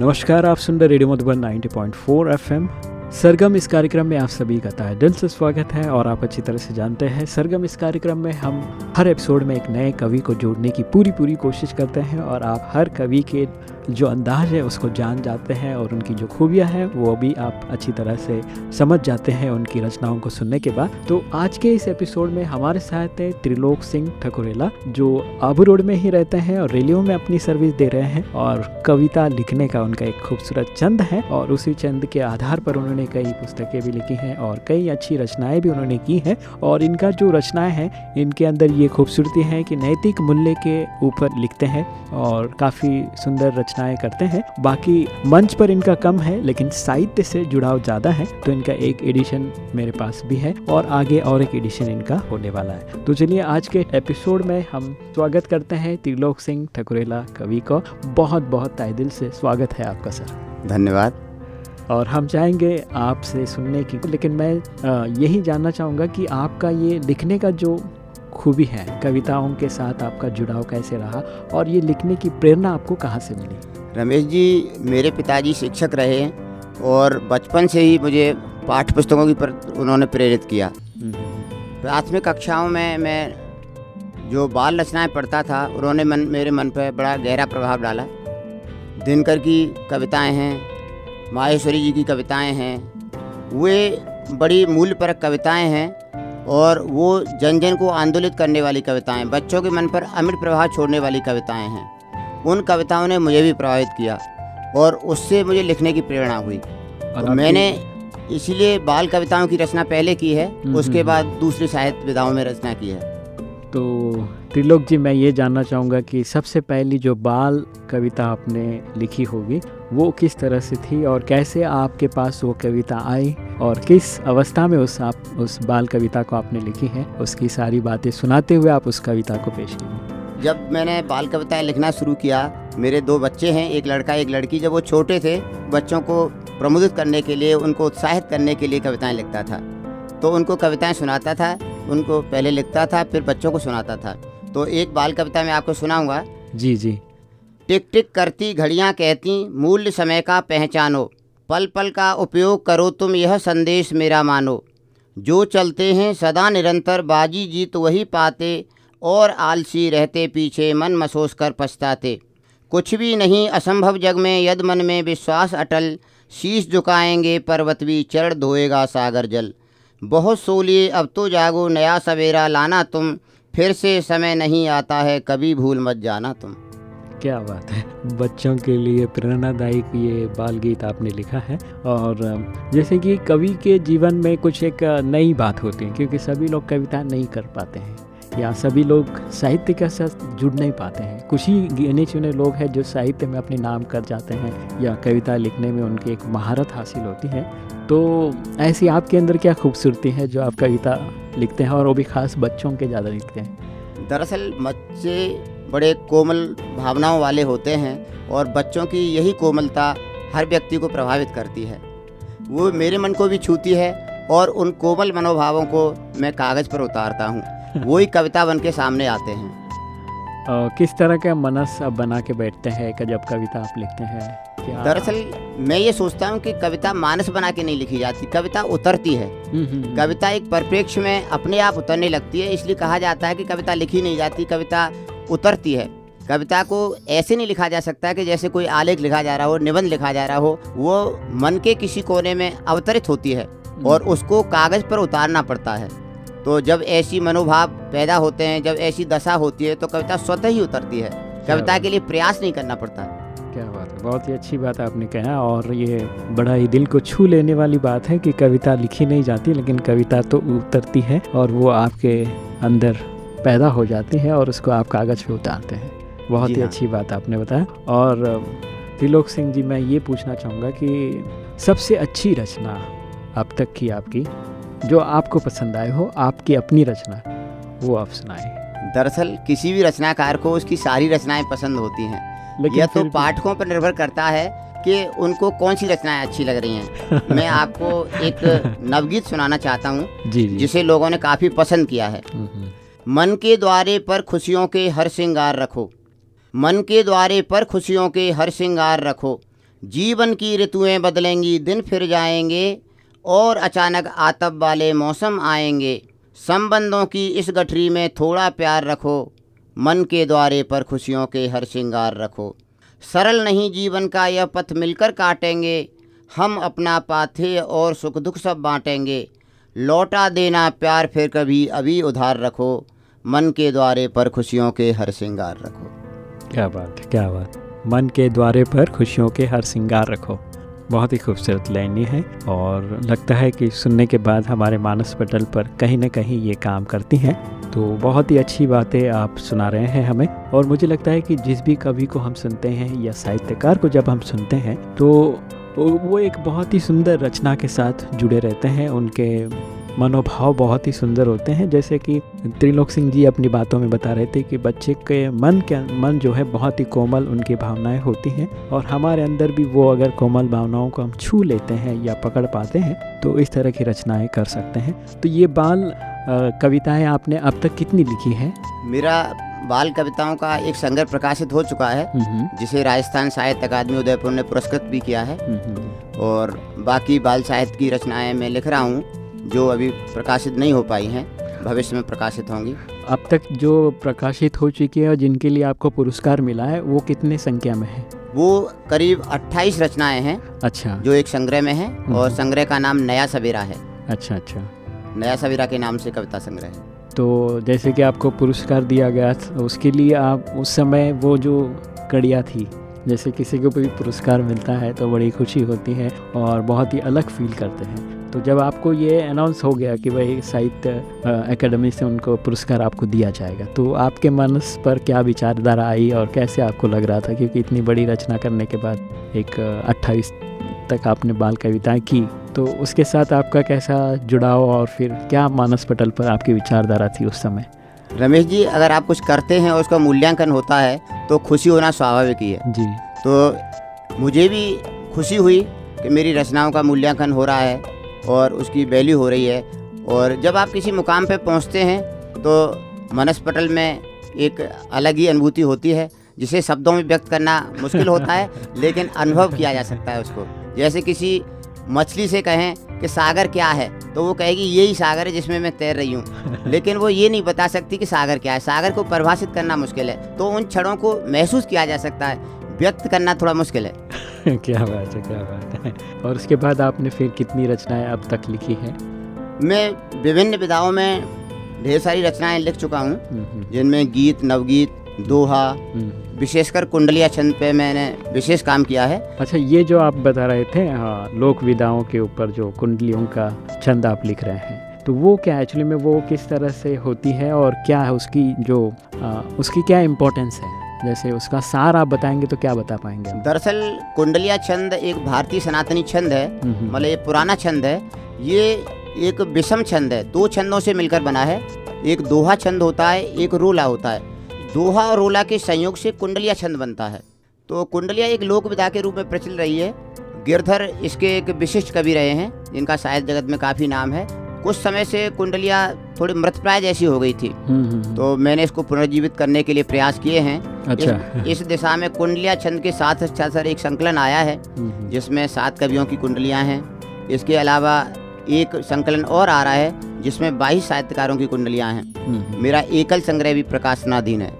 नमस्कार, आप सुन रहे रेडियो मधुबन 90.4 एफएम। सरगम इस कार्यक्रम में आप सभी का दिल से स्वागत है और आप अच्छी तरह से जानते हैं। सरगम इस कार्यक्रम में हम हर एपिसोड में एक नए कवि को जोड़ने की पूरी पूरी कोशिश करते हैं और आप हर कवि के जो अंदाज है, उसको जान जाते हैं और उनकी जो खूबियाँ हैं, वो भी आप अच्छी तरह से समझ जाते हैं उनकी रचनाओं को सुनने के बाद। तो आज के इस एपिसोड में हमारे साथ है त्रिलोक सिंह ठकुरेला, जो आबू रोड में ही रहते हैं और रेलियो में अपनी सर्विस दे रहे हैं और कविता लिखने का उनका एक खूबसूरत चंद है और उसी चंद के आधार पर उन्होंने कई पुस्तकें भी लिखी हैं और कई अच्छी रचनाएँ भी उन्होंने की हैं और इनका जो रचनाएँ हैं, इनके अंदर ये खूबसूरती है कि नैतिक मूल्य के ऊपर लिखते हैं और काफ़ी सुंदर रचनाएँ करते हैं। बाकी मंच पर इनका कम है लेकिन साहित्य से जुड़ाव ज़्यादा है तो इनका एक एडिशन मेरे पास भी है और आगे और एक एडिशन इनका होने वाला है। तो चलिए आज के एपिसोड में हम स्वागत करते हैं त्रिलोक सिंह ठकुरेला कवि को। बहुत बहुत तय दिल से स्वागत है आपका सर। धन्यवाद। और हम चाहेंगे आपसे सुनने की लेकिन मैं यही जानना चाहूँगा कि आपका ये लिखने का जो खूबी है। कविताओं के साथ आपका जुड़ाव कैसे रहा और ये लिखने की प्रेरणा आपको कहाँ से मिली? रमेश जी, मेरे पिताजी शिक्षक रहे और बचपन से ही मुझे पाठ्य पुस्तकों की पर, उन्होंने प्रेरित किया। प्राथमिक कक्षाओं में मैं जो बाल रचनाएँ पढ़ता था, उन्होंने मन, मेरे मन पर बड़ा गहरा प्रभाव डाला। दिनकर की कविताएँ हैं, माहेश्वरी जी की कविताएँ हैं, वे बड़ी मूल्यपरक कविताएँ हैं। और वो जन जन को आंदोलित करने वाली कविताएँ बच्चों के मन पर अमिट प्रभाव छोड़ने वाली कविताएँ हैं। उन कविताओं ने मुझे भी प्रभावित किया और उससे मुझे लिखने की प्रेरणा हुई। तो मैंने इसीलिए बाल कविताओं की रचना पहले की है हम्म, उसके हम्म, बाद हम्म। दूसरी साहित्य विधाओं में रचना की है। तो त्रिलोक जी मैं ये जानना चाहूँगा कि सबसे पहली जो बाल कविता आपने लिखी होगी वो किस तरह से थी और कैसे आपके पास वो कविता आई और किस अवस्था में उस आप उस बाल कविता को आपने लिखी है उसकी सारी बातें सुनाते हुए आप उस कविता को पेश कीजिए। जब मैंने बाल कविताएँ लिखना शुरू किया मेरे दो बच्चे हैं एक लड़का एक लड़की जब वो छोटे थे बच्चों को प्रमोदित करने के लिए उनको उत्साहित करने के लिए कविताएँ लिखता था। तो उनको कविताएँ सुनाता था उनको पहले लिखता था फिर बच्चों को सुनाता था। तो एक बाल कविता मैं आपको सुनाऊँगा। जी जी। टिक टिक करती घड़ियाँ कहती, मूल्य समय का पहचानो। पल पल का उपयोग करो तुम, यह संदेश मेरा मानो। जो चलते हैं, सदा निरंतर बाजी जीत वही पाते, और आलसी रहते पीछे, मन मसोस कर पछताते। कुछ भी नहीं, असंभव जग में, यद मन में विश्वास अटल, शीश झुकाएँगे पर्वत भी, चरण धोएगा सागर जल। बहुत सोलिए, अब तो जागो, नया सवेरा लाना तुम, फिर से समय नहीं आता है, कभी भूल मत जाना तुम। क्या बात है। बच्चों के लिए प्रेरणादायक ये बाल गीत आपने लिखा है। और जैसे कि कवि के जीवन में कुछ एक नई बात होती है, क्योंकि सभी लोग कविता नहीं कर पाते हैं, या सभी लोग साहित्य के साथ जुड़ नहीं पाते हैं। कुछ ही गिने चुने लोग हैं जो साहित्य में अपने नाम कर जाते हैं, या कविता लिखने में उनकी एक महारत हासिल होती है। तो ऐसी आपके अंदर क्या खूबसूरती है जो आप कविता लिखते हैं और वो भी खास बच्चों के ज़्यादा लिखते हैं? दरअसल बच्चे बड़े कोमल भावनाओं वाले होते हैं और बच्चों की यही कोमलता हर व्यक्ति को प्रभावित करती है। वो मेरे मन को भी छूती है और उन कोमल मनोभावों को मैं कागज़ पर उतारता हूँ। वही कविता बन के सामने आते हैं। किस तरह का मनस आप बना के बैठते हैं जब कविता आप लिखते हैं? दरअसल मैं ये सोचता हूँ कि कविता मानस बना के नहीं लिखी जाती कविता उतरती है। हम्म, हम्म, हम्म। कविता एक परिप्रेक्ष्य में अपने आप उतरने लगती है इसलिए कहा जाता है कि कविता लिखी नहीं जाती कविता उतरती है। कविता को ऐसे नहीं लिखा जा सकता कि जैसे कोई आलेख लिखा जा रहा हो निबंध लिखा जा रहा हो वो मन के किसी कोने में अवतरित होती है और उसको कागज़ पर उतारना पड़ता है। तो जब ऐसी मनोभाव पैदा होते हैं जब ऐसी दशा होती है तो कविता स्वतः ही उतरती है। कविता के लिए प्रयास नहीं करना पड़ता। क्या बात है बहुत ही अच्छी बात आपने कहा और ये बड़ा ही दिल को छू लेने वाली बात है कि कविता लिखी नहीं जाती लेकिन कविता तो उतरती है और वो आपके अंदर पैदा हो जाती है और उसको आप कागज़ पे उतारते हैं। बहुत ही हाँ। अच्छी बात आपने बताया। और त्रिलोक सिंह जी मैं ये पूछना चाहूँगा कि सबसे अच्छी रचना अब तक की आपकी जो आपको पसंद आए हो आपकी अपनी रचना वो आप सुनाए। दरअसल किसी भी रचनाकार को उसकी सारी रचनाएँ पसंद होती हैं। यह तो पाठकों पर निर्भर करता है कि उनको कौन सी रचनाएँ अच्छी लग रही हैं। मैं आपको एक नवगीत सुनाना चाहता हूँ जिसे लोगों ने काफ़ी पसंद किया है। हम्म, हम्म। मन के द्वारे पर खुशियों के हर श्रृंगार रखो। मन के द्वारे पर खुशियों के हर श्रृंगार रखो। जीवन की ऋतुएँ बदलेंगी, दिन फिर जाएँगे और अचानक आतब वाले मौसम आएँगे। संबंधों की इस गठरी में थोड़ा प्यार रखो। मन के द्वारे पर खुशियों के हर श्रृंगार रखो। सरल नहीं जीवन का यह पथ मिलकर काटेंगे। हम अपना पाथे और सुख दुख सब बांटेंगे। लौटा देना प्यार फिर कभी अभी उधार रखो। मन के द्वारे पर खुशियों के हर श्रृंगार रखो। क्या बात है, क्या बात। मन के द्वारे पर खुशियों के हर श्रृंगार रखो। बहुत ही खूबसूरत लाइनें हैं और लगता है कि सुनने के बाद हमारे मानस पटल पर कहीं ना कहीं ये काम करती हैं। तो बहुत ही अच्छी बातें आप सुना रहे हैं हमें और मुझे लगता है कि जिस भी कवि को हम सुनते हैं या साहित्यकार को जब हम सुनते हैं तो वो एक बहुत ही सुंदर रचना के साथ जुड़े रहते हैं। उनके मनोभाव बहुत ही सुंदर होते हैं। जैसे कि त्रिलोक सिंह जी अपनी बातों में बता रहे थे कि बच्चे के मन के मन जो है बहुत ही कोमल उनकी भावनाएँ होती हैं और हमारे अंदर भी वो अगर कोमल भावनाओं को हम छू लेते हैं या पकड़ पाते हैं तो इस तरह की रचनाएँ कर सकते हैं। तो ये बाल कविताएँ आपने अब तक कितनी लिखी है? मेरा बाल कविताओं का एक संग्रह प्रकाशित हो चुका है जिसे राजस्थान साहित्य अकादमी उदयपुर ने पुरस्कृत भी किया है। और बाकी बाल साहित्य की रचनाएँ मैं लिख रहा हूँ। जो अभी प्रकाशित नहीं हो पाई हैं भविष्य में प्रकाशित होंगी। अब तक जो प्रकाशित हो चुकी है और जिनके लिए आपको पुरस्कार मिला है वो कितने संख्या में है? वो करीब 28 रचनाएँ हैं अच्छा। जो एक संग्रह में है हम्म। और संग्रह का नाम नया सवेरा है। अच्छा अच्छा। नया सवेरा के नाम से कविता संग्रह है। तो जैसे कि आपको पुरस्कार दिया गया उसके लिए आप उस समय वो जो कड़िया थी जैसे किसी को भी पुरस्कार मिलता है तो बड़ी खुशी होती है और बहुत ही अलग फील करते हैं। तो जब आपको ये अनाउंस हो गया कि भाई साहित्य एकेडमी से उनको पुरस्कार आपको दिया जाएगा तो आपके मन पर क्या विचारधारा आई और कैसे आपको लग रहा था? क्योंकि इतनी बड़ी रचना करने के बाद एक अट्ठाईस तक आपने बाल कविताएँ की तो उसके साथ आपका कैसा जुड़ाव और फिर क्या मानस पटल पर आपकी विचारधारा थी उस समय? रमेश जी अगर आप कुछ करते हैं और उसका मूल्यांकन होता है तो खुशी होना स्वाभाविक ही है। जी। तो मुझे भी खुशी हुई कि मेरी रचनाओं का मूल्यांकन हो रहा है। और उसकी वैल्यू हो रही है। और जब आप किसी मुकाम पर पहुँचते हैं तो मनस पटल में एक अलग ही अनुभूति होती है जिसे शब्दों में व्यक्त करना मुश्किल होता है लेकिन अनुभव किया जा सकता है उसको। जैसे किसी मछली से कहें कि सागर क्या है तो वो कहेगी यही सागर है जिसमें मैं तैर रही हूँ। लेकिन वो ये नहीं बता सकती कि सागर क्या है। सागर को परिभाषित करना मुश्किल है तो उन क्षणों को महसूस किया जा सकता है। व्यक्त करना थोड़ा मुश्किल है। क्या बात है क्या बात है और उसके बाद आपने फिर कितनी रचनाएँ अब तक लिखी हैं मैं विभिन्न विधाओं में ढेर सारी रचनाएँ लिख चुका हूँ हम्म, हम्म। जिनमें गीत नवगीत दोहा हम्म। विशेषकर कुंडलिया छंद पे मैंने विशेष काम किया है अच्छा ये जो आप बता रहे थे हाँ लोक विधाओं के ऊपर जो कुंडलियों का छंद आप लिख रहे हैं तो वो क्या एक्चुअली में वो किस तरह से होती है और क्या है उसकी जो आ, उसकी क्या इम्पोर्टेंस है जैसे उसका सार आप बताएँगे तो क्या बता पाएँगे दरअसल कुंडलिया छंद एक भारतीय सनातनी छंद है हम्म, हम्म। मतलब ये पुराना छंद है। ये एक विषम छंद है दो छंदों से मिलकर बना है। एक दोहा छंद होता है एक रोला होता है। दोहा और रोला के संयोग से कुंडलिया छंद बनता है। तो कुंडलिया एक लोक विधा के रूप में प्रचल रही है। गिरधर इसके एक विशिष्ट कवि रहे हैं जिनका शायद जगत में काफ़ी नाम है। कुछ समय से कुंडलियाँ थोड़ी मृतप्राय जैसी हो गई थी। हम्म, हम्म, हम्म। तो मैंने इसको पुनर्जीवित करने के लिए प्रयास किए हैं। अच्छा। इस, इस दिशा में कुंडलिया छंद के साथ सर एक संकलन आया है जिसमें सात कवियों की कुंडलियाँ हैं। इसके अलावा एक संकलन और आ रहा है जिसमें बाईस साहित्यकारों की कुंडलियाँ हैं। मेरा एकल संग्रह भी प्रकाशनाधीन है।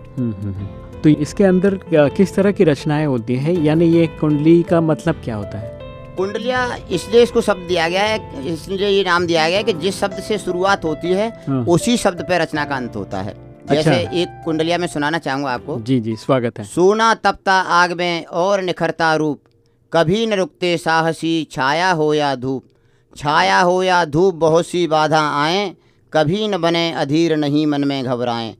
तो इसके अंदर किस तरह की रचनाएँ होती हैं? यानी ये कुंडली का मतलब क्या होता है? कुंडलिया इसलिए इसको शब्द दिया गया है इसलिए ये नाम दिया गया है कि जिस शब्द से शुरुआत होती है हाँ। उसी शब्द पे रचना का अंत होता है। अच्छा। जैसे एक कुंडलिया में सुनाना चाहूँगा आपको। जी जी स्वागत है। सोना तपता आग में और निखरता रूप कभी न रुकते साहसी छाया हो या धूप। छाया हो या धूप बहुत सी बाधा आए कभी न बने अधीर नहीं मन में घबराएँ।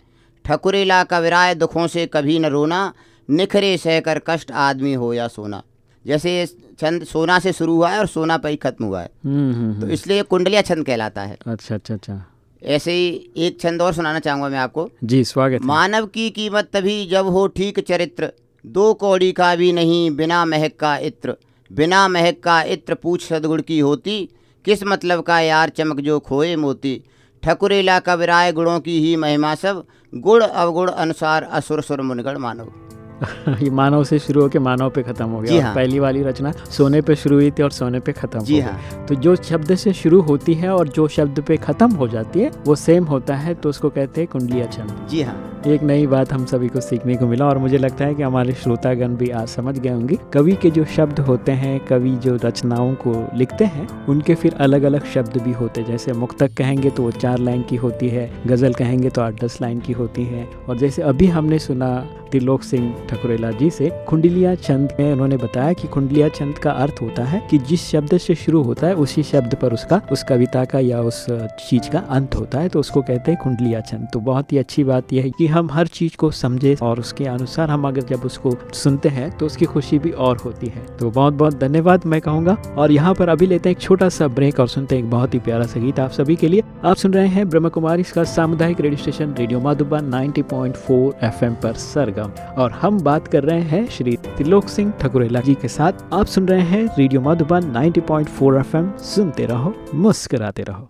ठकुरेला कविराय दुखों से कभी न रोना निखरे सहकर कष्ट आदमी हो या सोना। जैसे छंद सोना से शुरू हुआ है और सोना पर ही खत्म हुआ है। हम्म, हम्म, तो हम्म। इसलिए कुंडलिया छंद कहलाता है। अच्छा अच्छा अच्छा। ऐसे ही एक छंद और सुनाना चाहूँगा मैं आपको। जी स्वागत मानव की कीमत तभी जब हो ठीक चरित्र। दो कौड़ी का भी नहीं बिना महक का इत्र। बिना महक का इत्र पूछ सदगुण की होती। किस मतलब का यार चमक जो खोए मोती। ठकुरेला कविराय गुणों की ही महिमा सब। गुण अवगुण अनुसार असुर सुर मुनगढ़ मानव। ये मानव से शुरू होकर मानव पे खत्म हो गया। हाँ। पहली वाली रचना सोने पे शुरू हुई थी और सोने पे खत्म जी हो हाँ। तो जो शब्द से शुरू होती है और जो शब्द पे खत्म हो जाती है वो सेम होता है तो उसको कहते हैं कुंडलिया छंद जी हाँ। एक नई बात हम सभी को सीखने को मिला और मुझे लगता है कि हमारे श्रोतागण भी आज समझ गए होंगे। कवि के जो शब्द होते हैं कवि जो रचनाओं को लिखते हैं उनके फिर अलग अलग शब्द भी होते हैं। जैसे मुक्तक कहेंगे तो वो चार लाइन की होती है गज़ल कहेंगे तो आठ दस लाइन की होती है। और जैसे अभी हमने सुना त्रिलोक सिंह ठकुरेला जी से कुंडलिया छंद में उन्होंने बताया कि कुंडलिया छंद का अर्थ होता है कि जिस शब्द से शुरू होता है, उसी शब्द पर उसका, उस कविता का या उस चीज़ का अंत होता है तो उसको कहते हैं कुंडलिया छंद तो बहुत ही अच्छी बात यह है कि हम हर चीज़ को समझे और उसके अनुसार हम अगर जब उसको सुनते हैं तो उसकी खुशी भी और होती है। तो बहुत बहुत धन्यवाद मैं कहूँगा। और यहाँ पर अभी लेते हैं एक छोटा सा ब्रेक और सुनते हैं एक बहुत ही प्यारा सा गीत आप सभी के लिए। आप सुन रहे हैं ब्रह्म कुमारी सामुदायिक radio station, radio Madhuban 90.4 FM पर सरगम। और हम बात कर रहे हैं श्री त्रिलोक सिंह ठकुरेला जी के साथ। आप सुन रहे हैं रेडियो मधुबन 90.4 एफएम। सुनते रहो, मुस्कुराते रहो।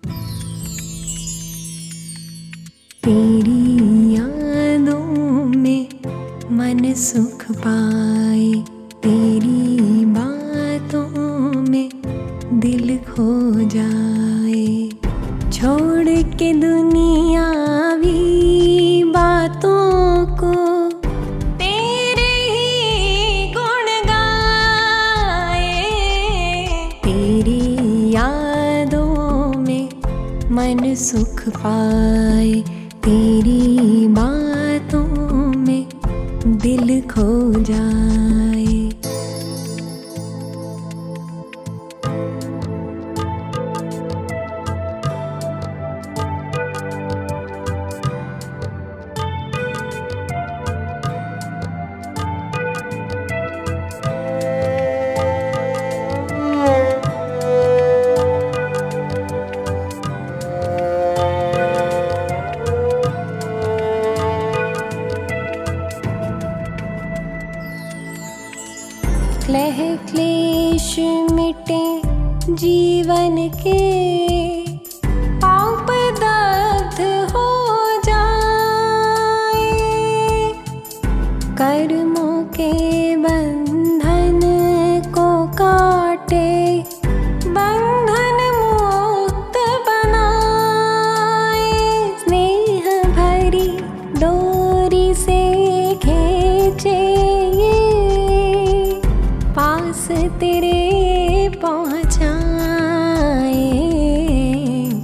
तेरी में मन सुख पाए, तेरी बातों में दिल खो जाए। छोड़ के दुनिया भी सुख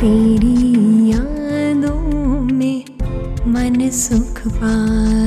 तेरी यादों में मन सुख पाए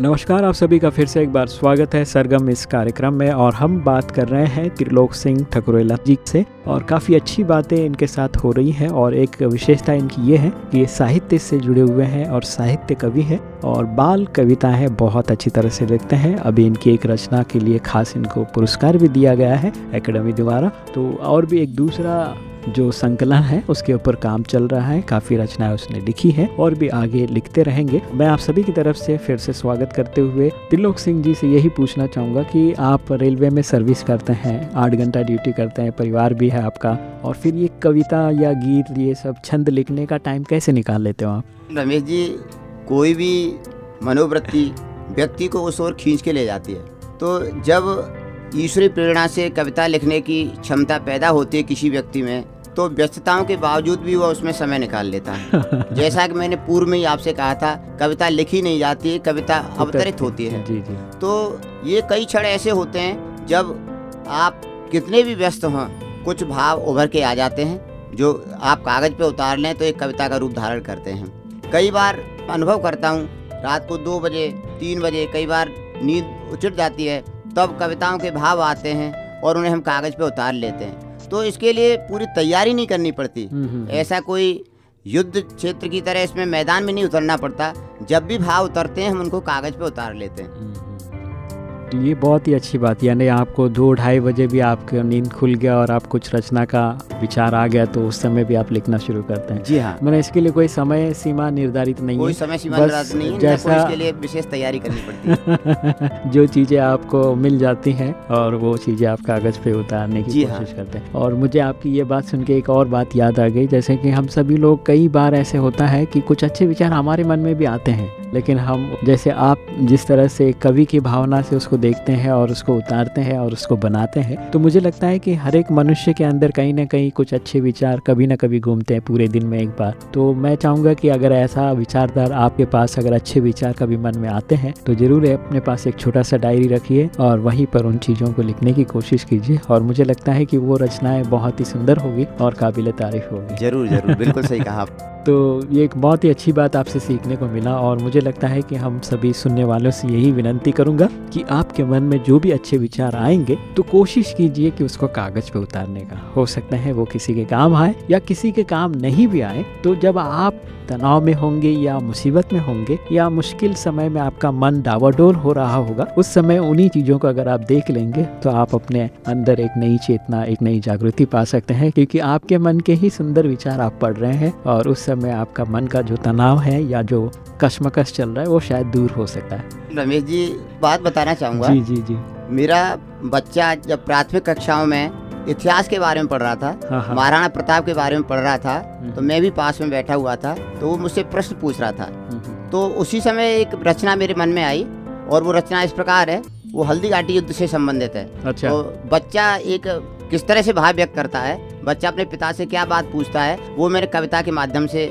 नमस्कार, आप सभी का फिर से एक बार स्वागत है सरगम इस कार्यक्रम में और हम बात कर रहे हैं त्रिलोक सिंह ठकुरेला जी से और काफ़ी अच्छी बातें इनके साथ हो रही हैं और एक विशेषता इनकी ये है कि ये साहित्य से जुड़े हुए हैं और साहित्य कवि हैं और बाल कविताएँ बहुत अच्छी तरह से लिखते हैं। अभी इनकी एक रचना के लिए खास इनको पुरस्कार भी दिया गया है एकेडमी द्वारा। तो और भी एक दूसरा जो संकलन है, उसके ऊपर काम चल रहा है, काफ़ी रचनाएँ उसने लिखी है और भी आगे लिखते रहेंगे। मैं आप सभी की तरफ़ से फिर से स्वागत करते हुए तिलोक सिंह जी से यही पूछना चाहूँगा कि आप रेलवे में सर्विस करते हैं, आठ घंटा ड्यूटी करते हैं, परिवार भी है आपका, और फिर ये कविता या गीत, ये सब छंद लिखने का टाइम कैसे निकाल लेते हो आप? रमेश जी, कोई भी मनोवृत्ति व्यक्ति को उस ओर खींच के ले जाती है। तो जब ईश्वरी प्रेरणा से कविता लिखने की क्षमता पैदा होती है किसी व्यक्ति में तो व्यस्तताओं के बावजूद भी वह उसमें समय निकाल लेता है। जैसा कि मैंने पूर्व में ही आपसे कहा था कविता लिखी नहीं जाती है कविता अवतरित होती है। जी जी। तो ये कई क्षण ऐसे होते हैं जब आप कितने भी व्यस्त हों कुछ भाव उभर के आ जाते हैं जो आप कागज़ पे उतार लें तो एक कविता का रूप धारण करते हैं। कई बार अनुभव करता हूँ रात को दो बजे तीन बजे कई बार नींद उचट जाती है तब कविताओं के भाव आते हैं और उन्हें हम कागज़ पे उतार लेते हैं। तो इसके लिए पूरी तैयारी नहीं करनी पड़ती। हम्म, हम्म, ऐसा कोई युद्ध क्षेत्र की तरह इसमें मैदान में नहीं उतरना पड़ता। जब भी भाव उतरते हैं हम उनको कागज़ पे उतार लेते हैं। हम्म, ये बहुत ही अच्छी बात यानी आपको दो ढाई बजे भी आपका नींद खुल गया और आप कुछ रचना का विचार आ गया तो उस समय भी आप लिखना शुरू करते हैं। जी हाँ। मैंने इसके लिए कोई समय सीमा निर्धारित नहीं कोई समय सीमा बस निर्धारित नहीं है जैसा- जैसा इसके लिए विशेष तैयारी करनी पड़ती है। जो चीज़ें आपको मिल जाती हैं और वो चीज़ें आप कागज़ पे उतारने की हाँ। कोशिश करते हैं। और मुझे आपकी ये बात सुन के एक और बात याद आ गई जैसे कि हम सभी लोग कई बार ऐसे होता है कि कुछ अच्छे विचार हमारे मन में भी आते हैं लेकिन हम जैसे आप जिस तरह से कवि की भावना से उसको देखते हैं और उसको उतारते हैं और उसको बनाते हैं। तो मुझे लगता है कि हर एक मनुष्य के अंदर कहीं ना कहीं कुछ अच्छे विचार कभी ना कभी घूमते हैं पूरे दिन में एक बार। तो मैं चाहूँगा कि अगर ऐसा विचारधार आपके पास अगर अच्छे विचार कभी मन में आते हैं तो ज़रूर अपने पास एक छोटा सा डायरी रखिए और वहीं पर उन चीज़ों को लिखने की कोशिश कीजिए और मुझे लगता है कि वो रचनाएँ बहुत ही सुंदर होगी और काबिल तारीफ़ होगी। ज़रूर ज़रूर, बिल्कुल सही कहा तो ये एक बहुत ही अच्छी बात आपसे सीखने को मिला और मुझे लगता है कि हम सभी सुनने वालों से यही विनंती करूँगा कि आपके मन में जो भी अच्छे विचार आएँगे तो कोशिश कीजिए कि उसको कागज़ पे उतारने का। हो सकता है वो किसी के काम आए या किसी के काम नहीं भी आए तो जब आप तनाव में होंगे या मुसीबत में होंगे या मुश्किल समय में आपका मन डावाडोल हो रहा होगा, उस समय उन्हीं चीज़ों को अगर आप देख लेंगे तो आप अपने अंदर एक नई चेतना, एक नई जागृति पा सकते हैं, क्योंकि आपके मन के ही सुंदर विचार आप पढ़ रहे हैं और उस समय आपका मन का जो तनाव है या जो कश्मकश चल रहा है वो शायद दूर हो सकता है। रमेश जी बात बताना चाहूँगा। जी जी जी। मेरा बच्चा जब प्राथमिक कक्षाओं में इतिहास के बारे में पढ़ रहा था हाँ हाँ। महाराणा प्रताप के बारे में पढ़ रहा था हम्म। तो मैं भी पास में बैठा हुआ था तो वो मुझसे प्रश्न पूछ रहा था। हम्म, हम्म। तो उसी समय एक रचना मेरे मन में आई और वो रचना इस प्रकार है वो हल्दी घाटी युद्ध से संबंधित है। अच्छा। तो बच्चा एक किस तरह से भाव व्यक्त करता है? बच्चा अपने पिता से क्या बात पूछता है? वो मेरे कविता के माध्यम से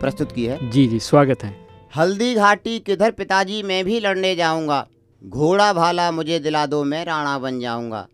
प्रस्तुत की है। जी जी स्वागत है। हल्दी घाटी किधर पिताजी मैं भी लड़ने जाऊँगा। घोड़ा भाला मुझे दिला दो मैं राणा बन जाऊँगा।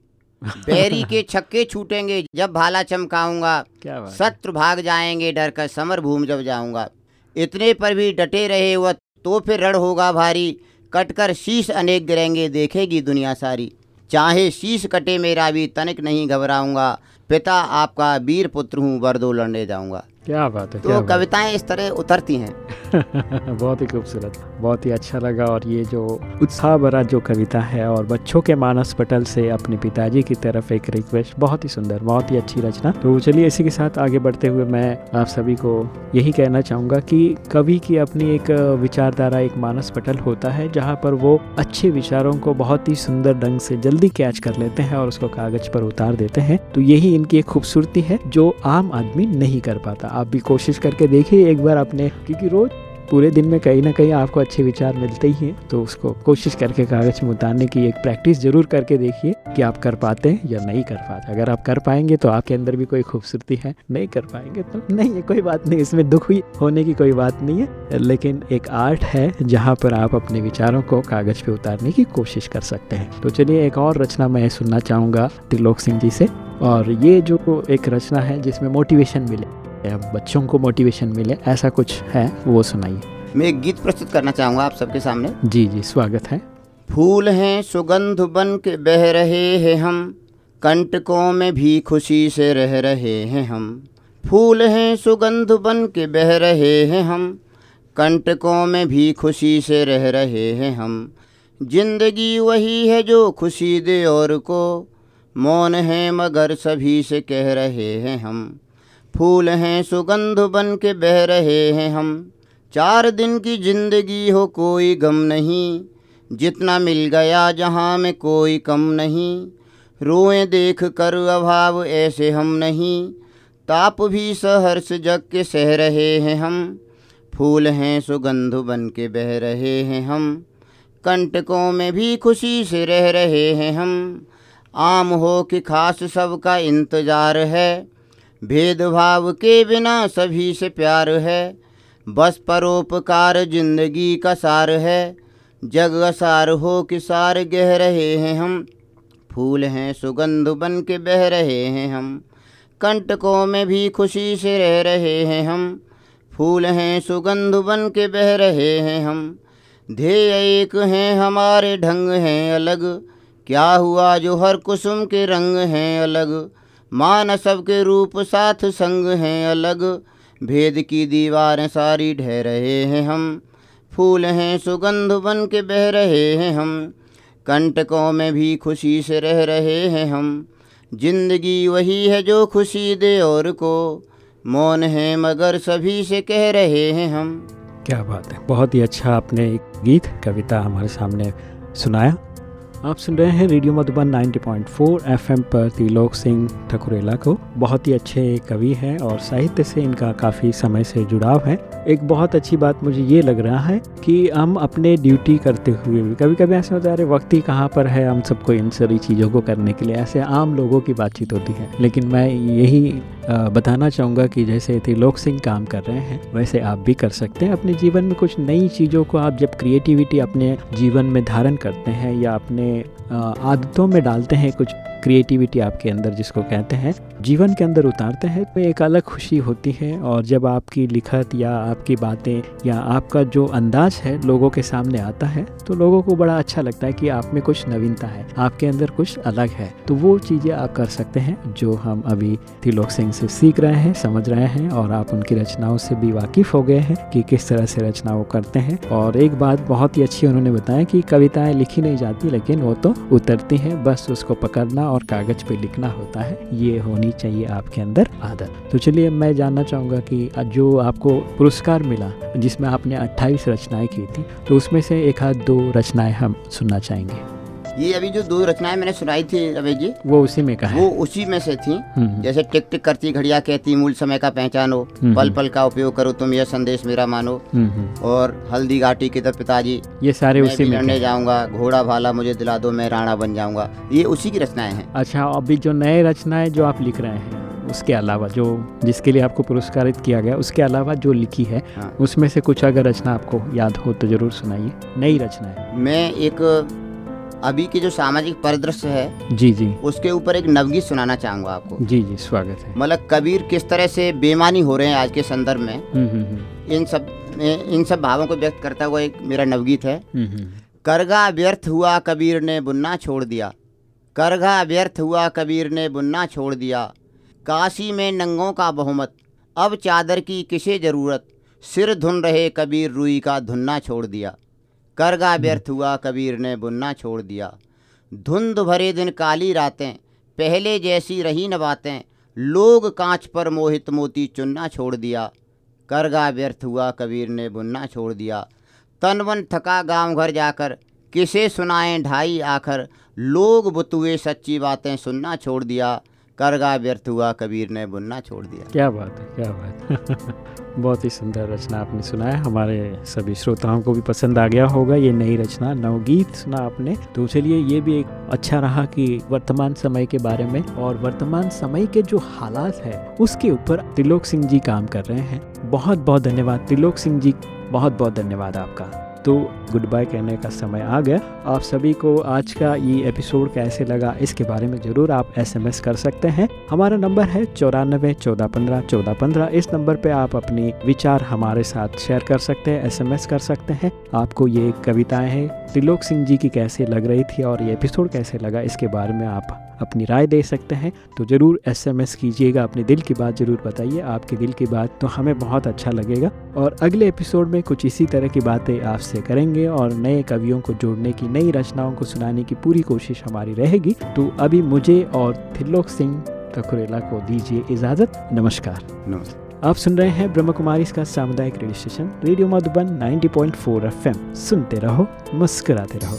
बैरी के छक्के छूटेंगे जब भाला चमकाऊँगा। क्या बात? शत्रु भाग जाएँगे डर कर समर भूमि जब जाऊँगा। इतने पर भी डटे रहे वह तो फिर रण होगा भारी। कटकर शीश अनेक गिरेंगे देखेगी दुनिया सारी। चाहे शीश कटे मेरा भी, तनिक नहीं घबराऊँगा। पिता आपका वीर पुत्र हूँ, वर्दो लड़ने जाऊँगा। क्या बात है तो क्या कविताएँ इस तरह उतरती हैं। है। बहुत ही खूबसूरत बहुत ही अच्छा लगा और ये जो उत्साह भरा जो कविता है और बच्चों के मानस पटल से अपने पिताजी की तरफ़ एक रिक्वेस्ट बहुत ही सुंदर बहुत ही अच्छी रचना। तो चलिए इसी के साथ आगे बढ़ते हुए मैं आप सभी को यही कहना चाहूँगा कि कवि की अपनी एक विचारधारा एक मानस पटल होता है जहाँ पर वो अच्छे विचारों को बहुत ही सुंदर ढंग से जल्दी कैच कर लेते हैं और उसको कागज़ पर उतार देते हैं। तो यही इनकी एक खूबसूरती है जो आम आदमी नहीं कर पाता। आप भी कोशिश करके देखिए एक बार अपने, क्योंकि रोज पूरे दिन में कहीं ना कहीं आपको अच्छे विचार मिलते ही हैं। तो उसको कोशिश करके कागज़ में उतारने की एक प्रैक्टिस ज़रूर करके देखिए कि आप कर पाते हैं या नहीं कर पाते। अगर आप कर पाएँगे तो आपके अंदर भी कोई खूबसूरती है। नहीं कर पाएँगे तो नहीं है कोई बात नहीं, इसमें दुख हुई होने की कोई बात नहीं है। लेकिन एक आर्ट है जहाँ पर आप अपने विचारों को कागज़ पे उतारने की कोशिश कर सकते हैं। तो चलिए एक और रचना मैं सुनना चाहूँगा, त्रिलोक सिंह जी से। और ये जो एक रचना है जिसमें मोटिवेशन मिले। या बच्चों को मोटिवेशन मिले ऐसा कुछ है वो सुनाइए। मैं एक गीत प्रस्तुत करना चाहूँगा आप सबके सामने। जी जी स्वागत है। फूल हैं सुगंध बन के बह रहे हैं हम। कंटकों में भी खुशी से रह रहे हैं हम। फूल हैं सुगंध बन के बह रहे हैं हम। कंटकों में भी खुशी से रह रहे हैं हम। ज़िंदगी वही है जो खुशी दे और को। मौन है मगर सभी से कह रहे हैं हम। फूल हैं, सुगंध बन के बह रहे हैं हम। चार दिन की ज़िंदगी हो कोई गम नहीं। जितना मिल गया जहाँ में कोई कम नहीं। रोएँ देख कर अभाव ऐसे हम नहीं। ताप भी सहर्ष जग के सह रहे हैं हम। फूल हैं, सुगंध बन के बह रहे हैं हम। कंटकों में भी खुशी से रह रहे हैं हम। आम हो कि खास सबका इंतज़ार है। भेदभाव के बिना सभी से प्यार है। बस परोपकार ज़िंदगी का सार है। जग असार हो कि सार गह रहे हैं हम। फूल हैं, सुगंध बन के बह रहे हैं हम। कंटकों में भी खुशी से रह रहे हैं हम। फूल हैं, सुगंध बन के बह रहे हैं हम। ध्येय एक हैं, हमारे ढंग हैं अलग। क्या हुआ जो हर कुसुम के रंग हैं अलग? मान सबके रूप साथ संग हैं अलग। भेद की दीवारें सारी ढह रहे हैं हम। फूल हैं सुगंध बन के बह रहे हैं हम। कंटकों में भी खुशी से रह रहे हैं हम। ज़िंदगी वही है जो खुशी दे और को। मौन है मगर सभी से कह रहे हैं हम। क्या बात है, बहुत ही अच्छा आपने एक गीत, कविता हमारे सामने सुनाया। आप सुन रहे हैं रेडियो मधुबन 90.4 एफएम पर त्रिलोक सिंह ठकुरेला को। बहुत ही अच्छे कवि हैं और साहित्य से इनका काफ़ी समय से जुड़ाव है। एक बहुत अच्छी बात मुझे ये लग रहा है कि हम अपने ड्यूटी करते हुए भी कभी कभी ऐसे होता है वक्त ही कहाँ पर है? हम सबको इन सारी चीज़ों को करने के लिए। ऐसे आम लोगों की बातचीत होती है। लेकिन मैं यही बताना चाहूँगा कि जैसे त्रिलोक सिंह काम कर रहे हैं, वैसे आप भी कर सकते हैं। अपने जीवन में कुछ नई चीज़ों को आप जब क्रिएटिविटी अपने जीवन में धारण करते हैं या अपने आदतों में डालते हैं कुछ क्रिएटिविटी आपके अंदर जिसको कहते हैं, जीवन के अंदर उतारते हैं तो एक अलग खुशी होती है। और जब आपकी लिखत या आपकी बातें या आपका जो अंदाज है लोगों के सामने आता है तो लोगों को बड़ा अच्छा लगता है कि आप में कुछ नवीनता है, आपके अंदर कुछ अलग है। तो वो चीज़ें आप कर सकते हैं, जो हम अभी त्रिलोक सिंह से सीख रहे हैं, समझ रहे हैं, और आप उनकी रचनाओं से भी वाकिफ़ हो गए हैं कि किस तरह से रचना वो करते हैं। और एक बात बहुत ही अच्छी उन्होंने बताया कि कविताएँ लिखी नहीं जाती, लेकिन वो तो उतरती हैं, बस उसको पकड़ना और कागज़ पे लिखना होता है, ये होनी चाहिए आपके अंदर आदत। तो चलिए मैं जानना चाहूँगा कि जो आपको पुरस्कार मिला, जिसमें आपने 28 रचनाएँ की थी तो उसमें से एक आध दो रचनाएँ हम सुनना चाहेंगे। ये अभी जो दो रचनाएँ मैंने सुनाई थी रवि जी वो उसी में कहा वो उसी में से थी। हम्म। जैसे टिक टिक करती घड़िया कहती मूल समय का पहचानो हम्म। पल पल का उपयोग करो तुम यह संदेश मेरा मानो। हम्म, और हल्दी घाटी के पिताजी ये सारे उसी में लड़ने जाऊँगा घोड़ा भाला मुझे दिला दो मैं राणा बन जाऊँगा। ये उसी की रचनाएँ हैं। अच्छा अभी जो नए रचनाएँ जो आप लिख रहे हैं उसके अलावा जो जिसके लिए आपको पुरस्कारित किया गया उसके अलावा जो लिखी है हाँ। उसमें से कुछ अगर रचना आपको याद हो तो ज़रूर सुनाइए। नई रचना है मैं एक अभी के जो सामाजिक परिदृश्य है जी जी। उसके ऊपर एक नवगीत सुनाना चाहूँगा आपको। जी जी स्वागत है। मतलब कबीर किस तरह से बेमानी हो रहे हैं आज के संदर्भ में हम्म, हम्म, हम्म। इन सब इन सब भावों को व्यक्त करता हुआ एक मेरा नवगीत है। करगा व्यर्थ हुआ कबीर ने बुनना छोड़ दिया। करगा व्यर्थ हुआ कबीर ने बुनना छोड़ दिया। काशी में नंगों का बहुमत अब चादर की किसे ज़रूरत? सिर धुन रहे कबीर रुई का धुनना छोड़ दिया। करगा व्यर्थ हुआ, कबीर ने बुनना छोड़ दिया। धुंध भरे दिन काली रातें, पहले जैसी रही न बातें, लोग कांच पर मोहित मोती चुनना छोड़ दिया। करगा व्यर्थ हुआ, कबीर ने बुनना छोड़ दिया। तन वन थका गाँव घर जाकर, किसे सुनाएँ ढाई आखर, लोग बुतुए सच्ची बातें सुनना छोड़ दिया। करगा व्यर्थ हुआ, कबीर ने बुनना छोड़ दिया। क्या बात है, क्या बात है। बहुत ही सुंदर रचना आपने सुनाया। हमारे सभी श्रोताओं को भी पसंद आ गया होगा ये नई रचना नवगीत सुना आपने। तो चलिए ये भी एक अच्छा रहा कि वर्तमान समय के बारे में और वर्तमान समय के जो हालात है, उसके ऊपर त्रिलोक सिंह जी काम कर रहे हैं। बहुत बहुत धन्यवाद। त्रिलोक सिंह जी बहुत बहुत धन्यवाद आपका। तो गुड बाय कहने का समय आ गया। आप सभी को आज का ये एपिसोड कैसे लगा, इसके बारे में ज़रूर आप एसएमएस कर सकते हैं। हमारा नंबर है चौरानबे चौदह पंद्रह चौदह पंद्रह। इस नंबर पे आप अपने विचार हमारे साथ शेयर कर सकते हैं एसएमएस कर सकते हैं। आपको ये कविताएँ हैं, त्रिलोक सिंह जी की कैसे लग रही थी और ये एपिसोड कैसे लगा, इसके बारे में आप अपनी राय दे सकते हैं तो ज़रूर एसएमएस कीजिएगा अपने दिल की बात ज़रूर बताइए आपके दिल की बात तो हमें बहुत अच्छा लगेगा। और अगले एपिसोड में कुछ इसी तरह की बातें आपसे करेंगे और नए कवियों को जोड़ने की नई रचनाओं को सुनाने की पूरी कोशिश हमारी रहेगी तो अभी मुझे और थिल्लोक सिंह तखुरेला को दीजिए इजाज़त। नमस्कार। नमस्कार आप सुन रहे हैं ब्रह्म कुमारी इसका सामुदायिक radio station radio Madhuban 90.4 FM सुनते रहो मुस्कुराते रहो।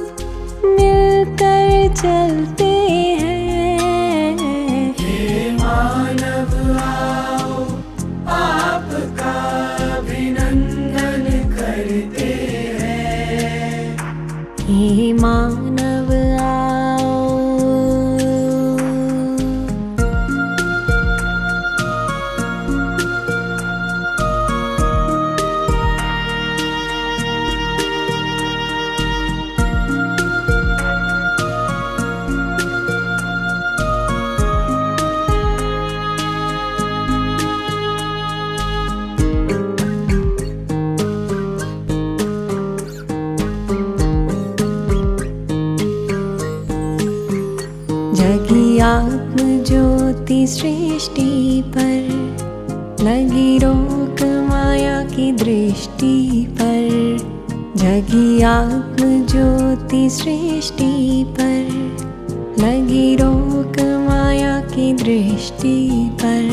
आत्म ज्योति सृष्टि पर लगी रोक माया की दृष्टि पर जगी आत्म ज्योति सृष्टि पर लगी रोक माया की दृष्टि पर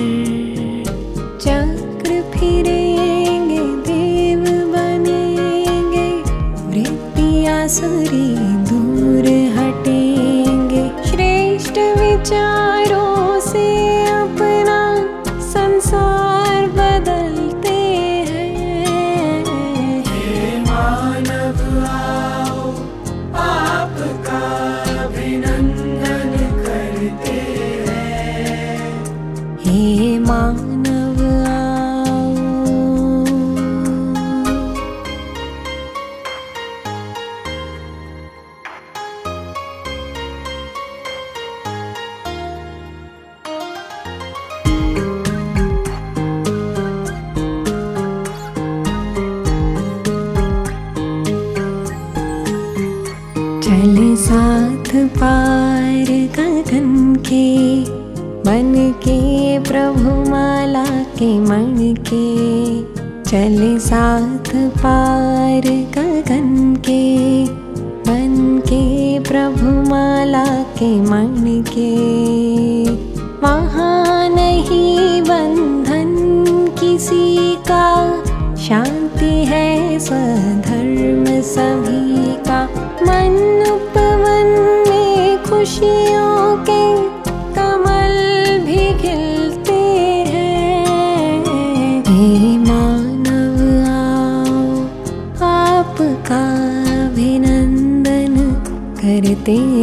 चक्र फिरेंगे देव बनेंगे वृत्तियाँ सुरी करते